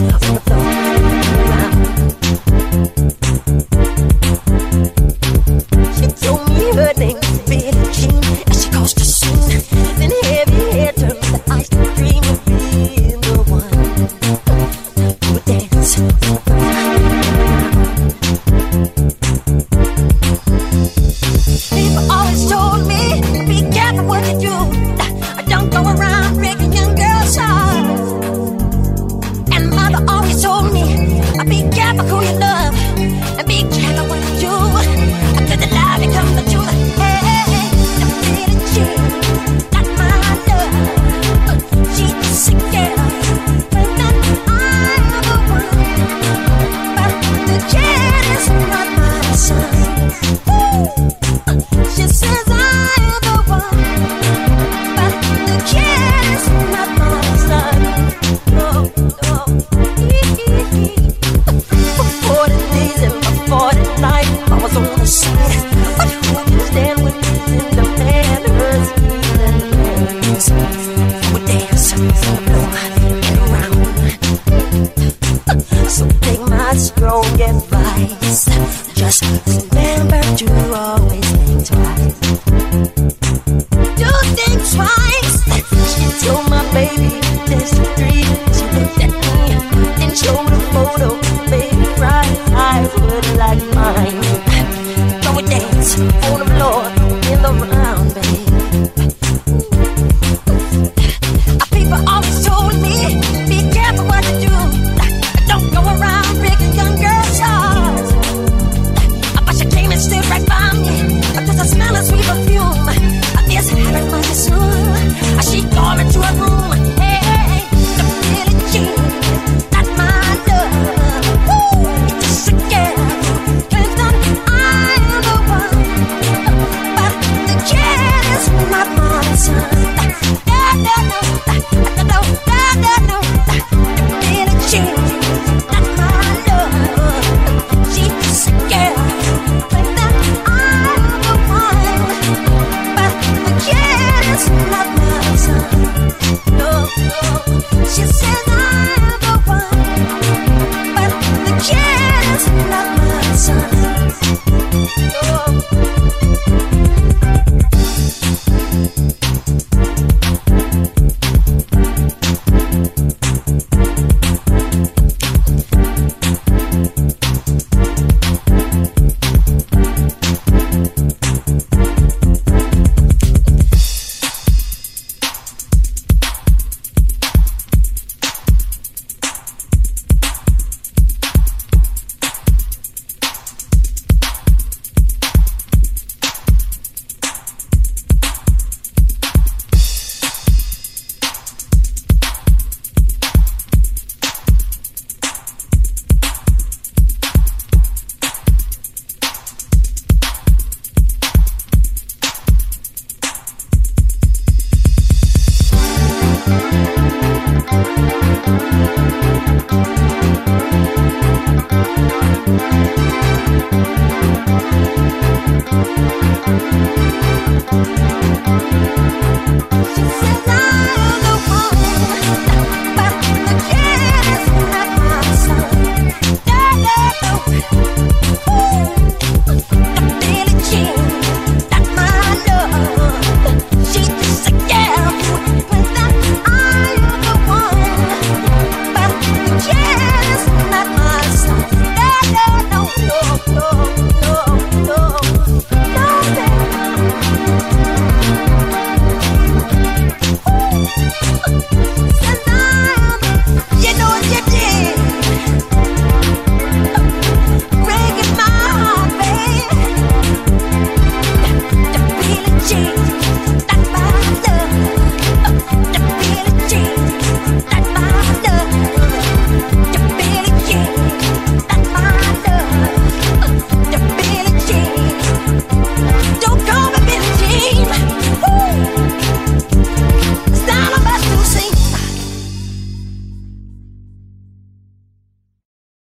Oh. wrong and. Just remember to always think twice. Do think twice. She told my baby this three. She looked at me and showed